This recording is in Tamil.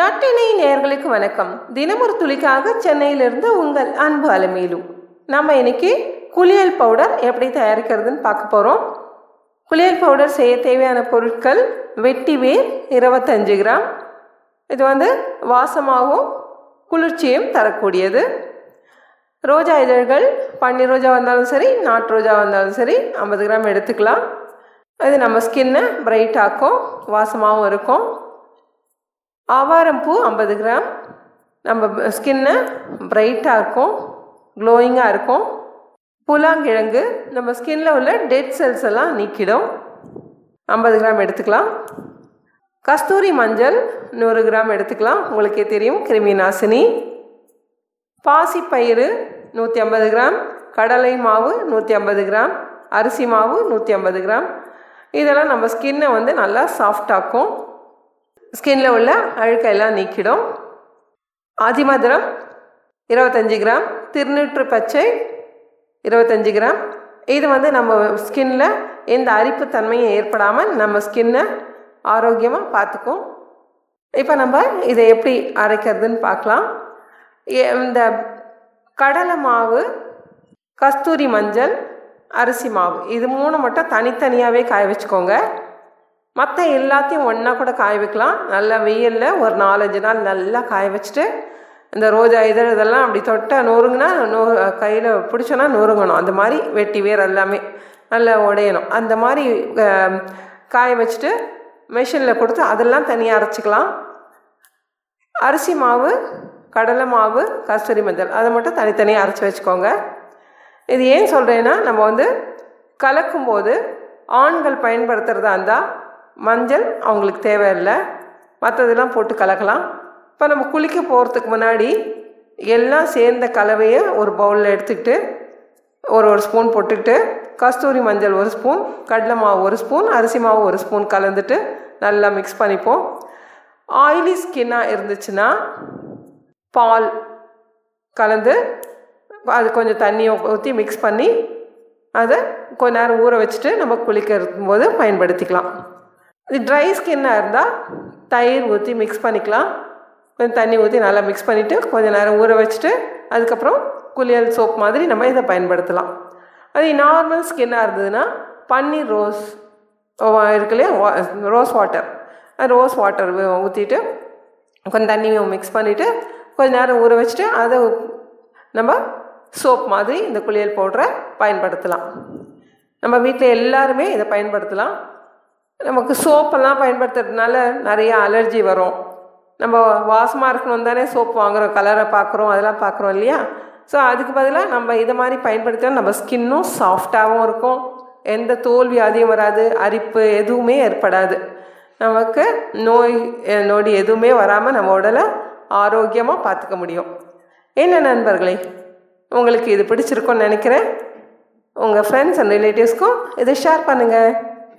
நாட்டினை நேர்களுக்கு வணக்கம். தினமொரு துளிக்காக சென்னையிலிருந்து உங்கள் அன்பு அலமேலு. நம்ம இன்னைக்கு குளியல் பவுடர் எப்படி தயாரிக்கிறதுன்னு பார்க்க போகிறோம் குளியல் பவுடர் செய்ய தேவையான பொருட்கள் வெட்டி வேர் இருபத்தஞ்சு கிராம். இது வந்து வாசமாகவும் குளிர்ச்சியும் தரக்கூடியது. ரோஜா இதழ்கள் பன்னீர் ரோஜா வந்தாலும் சரி நாட்டு ரோஜா வந்தாலும் சரி ஐம்பது கிராம் எடுத்துக்கலாம். இது நம்ம ஸ்கின்னை பிரைட் ஆக்கும் வாசமாகவும் இருக்கும். ஆவாரம் பூ ஐம்பது கிராம். நம்ம ஸ்கின்னை பிரைட்டாக இருக்கும் க்ளோயிங்காக இருக்கும். புலாங்கிழங்கு நம்ம ஸ்கின்னில் உள்ள டெட் செல்ஸ் எல்லாம் நீக்கிடும். ஐம்பது கிராம் எடுத்துக்கலாம். கஸ்தூரி மஞ்சள் நூறு கிராம் எடுத்துக்கலாம். உங்களுக்கே தெரியும் கிருமி நாசினி. பாசிப்பயிறு நூற்றி ஐம்பது கிராம். கடலை மாவு நூற்றி ஐம்பது கிராம். அரிசி மாவு நூற்றி ஐம்பது கிராம். இதெல்லாம் நம்ம ஸ்கின்னை வந்து நல்லா சாஃப்டாக்கும் ஸ்கின்ல உள்ள அழுக்கையெல்லாம் நீக்கிடும். ஆதிமதுரம் இருபத்தஞ்சி கிராம் திருநூற்று பச்சை இருபத்தஞ்சி கிராம். இது வந்து நம்ம ஸ்கின்ல எந்த அரிப்பு தன்மையும் ஏற்படாமல் நம்ம ஸ்கின்னை ஆரோக்கியமாக பார்த்துக்கும் இப்போ நம்ம இதை எப்படி அரைக்கிறதுன்னு பார்க்கலாம் இந்த கடலை மாவு கஸ்தூரி மஞ்சள் அரிசி மாவு. இது மூணு மட்டும் தனித்தனியாகவே காய வச்சுக்கோங்க. மற்ற எல்லாத்தையும் ஒன்றா கூட காய வைக்கலாம். நல்லா வெயிலில் ஒரு நாலஞ்சு நாள் நல்லா காய வச்சுட்டு இந்த ரோஜா இதழ் இதெல்லாம் அப்படி தொட்டால் நொறுங்கினா நோ கையில் பிடிச்சோன்னா நொறுங்கணும். அந்த மாதிரி வெட்டி வேர் எல்லாமே நல்லா உடையணும். அந்த மாதிரி காய வச்சுட்டு மிஷினில் கொடுத்து அதெல்லாம் தனியாக அரைச்சிக்கலாம். அரிசி மாவு கடலை மாவு கஸ்தூரி மஞ்சள் அதை மட்டும் தனித்தனியாக அரைச்சி வச்சுக்கோங்க. இது ஏன் சொல்கிறேன்னா நம்ம வந்து கலக்கும்போது ஆண்கள் பயன்படுத்துகிறதா இருந்தால் மஞ்சள் அவங்களுக்கு தேவையில்லை. மற்றதெல்லாம் போட்டு கலக்கலாம். இப்போ நம்ம குளிக்க போகிறதுக்கு முன்னாடி எல்லாம் சேர்ந்த கலவையை ஒரு பவுலில் எடுத்துக்கிட்டு ஒரு ஒரு ஸ்பூன் போட்டுக்கிட்டு கஸ்தூரி மஞ்சள் ஒரு ஸ்பூன் கடலை மாவு ஒரு ஸ்பூன் அரிசி மாவு ஒரு ஸ்பூன் கலந்துட்டு நல்லா மிக்ஸ் பண்ணிப்போம். ஆயிலி ஸ்கின்னாக இருந்துச்சுன்னா பால் கலந்து அது கொஞ்சம் தண்ணியை ஊற்றி மிக்ஸ் பண்ணி அதை கொஞ்ச நேரம் ஊற வச்சுட்டு நம்ம குளிக்கிறது போது பயன்படுத்திக்கலாம். இது ட்ரை ஸ்கின்னாக இருந்தால் தயிர் ஊற்றி மிக்ஸ் பண்ணிக்கலாம். கொஞ்சம் தண்ணி ஊற்றி நல்லா மிக்ஸ் பண்ணிவிட்டு கொஞ்சம் நேரம் ஊற வச்சுட்டு அதுக்கப்புறம் குளியல் சோப் மாதிரி நம்ம இதை பயன்படுத்தலாம். அது நார்மல் ஸ்கின்னாக இருந்ததுன்னா பன்னீர் ரோஸ் இருக்கு இல்லையா? Rose water. ரோஸ் வாட்டர் ஊற்றிட்டு கொஞ்சம் தண்ணியும் மிக்ஸ் பண்ணிவிட்டு கொஞ்சம் நேரம் ஊற வச்சுட்டு அதை நம்ம சோப் மாதிரி இந்த குளியல் பவுடரை பயன்படுத்தலாம். நம்ம வீட்டில் எல்லாருமே இதை பயன்படுத்தலாம். நமக்கு சோப்பெல்லாம் பயன்படுத்துறதுனால நிறைய அலர்ஜி வரும். நம்ம வாசமாக இருக்கணும் தானே சோப் வாங்குகிறோம் கலரை பார்க்குறோம் அதெல்லாம் பார்க்குறோம் இல்லையா? ஸோ அதுக்கு பதிலாக நம்ம இதை மாதிரி பயன்படுத்தினா நம்ம ஸ்கின்னும் சாஃப்டாகவும் இருக்கும். எந்த தோல் வியாதியும் வராது அரிப்பு எதுவுமே ஏற்படாது. நமக்கு நோய் நொடி எதுவுமே வராமல் நம்ம உடலை ஆரோக்கியமாக பார்த்துக்க முடியும். என்ன நண்பர்களே உங்களுக்கு இது பிடிச்சிருக்கும்னு நினைக்கிறேன். உங்கள் ஃப்ரெண்ட்ஸ் அண்ட் ரிலேட்டிவ்ஸ்க்கும் இதை ஷேர் பண்ணுங்கள்